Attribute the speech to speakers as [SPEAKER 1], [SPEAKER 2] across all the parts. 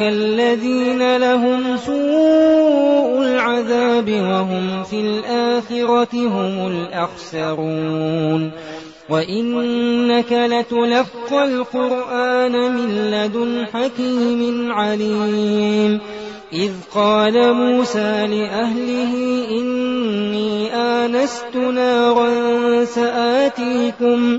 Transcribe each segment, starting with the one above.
[SPEAKER 1] الذين لهم سوء العذاب وهم في الآخرة هم الأخسرون. وإنك لتلقى القرآن من لدن حكيم عليم. إذ قال موسى لأهله إني آنست نارا سآتيكم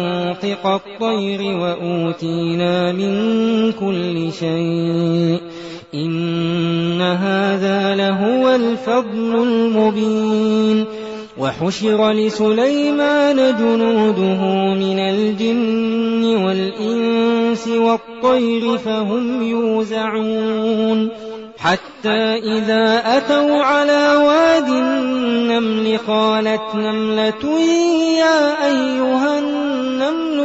[SPEAKER 1] منطق الطير وأوتينا من كل شيء إن هذا لهو الفضل المبين وحشر لسليمان جنوده من الجن والإنس والطير فهم يوزعون حتى إذا أتوا على واد النمل قالت نملة يا أيها النمل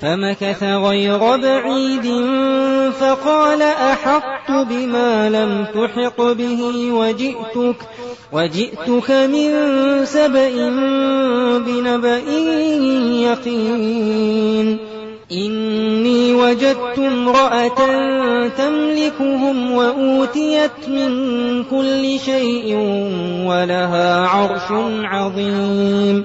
[SPEAKER 1] فمكث غير بعيد فقال أحطت بما لم تحط به وجئتك وجئتك من سبأ بنبأ يقين. إني وجدت امرأة تملكهم وأوتيت من كل شيء ولها عرش عظيم.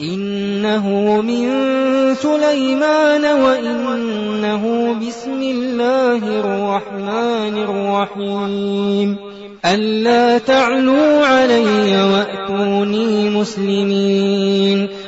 [SPEAKER 1] إنه من سليمان وإنه بسم الله الرحمن الرحيم. ألا تعلوا علي وأتوني مسلمين.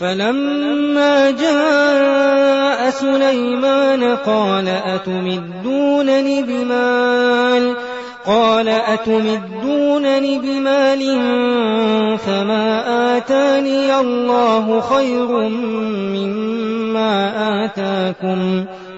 [SPEAKER 1] فلما جاء سليمان قال أتمدونني بمال؟ قال أتمدونني بمال فما آتاني الله خير مما آتاكم.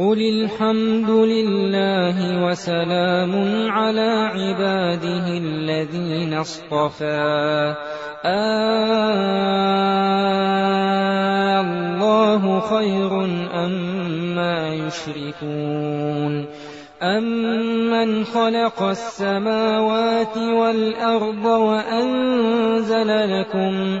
[SPEAKER 1] قل الحمد لله وسلام على عباده الذين اصطفى. الله خير أما أم يشركون. أمن خلق السماوات والأرض وأنزل لكم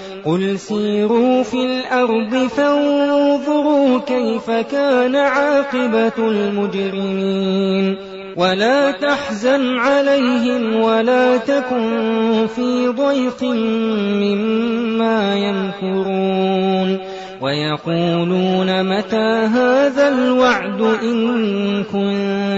[SPEAKER 1] قل سيروا في الأرض فانظروا كيف كان عاقبة المجرمين ولا تحزن عليهم ولا تكن في ضيق مما يمكرون ويقولون متى هذا الوعد إن كنتم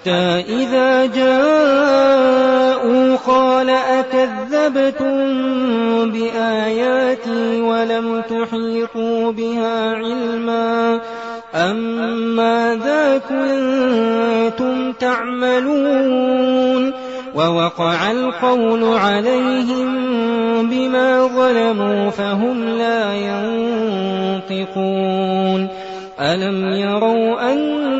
[SPEAKER 1] حتى إذا جاءوا قال أكذبتم بآياتي ولم تحيطوا بها علما أم ماذا كنتم تعملون ووقع القول عليهم بما ظلموا فهم لا ينطقون ألم يروا أنا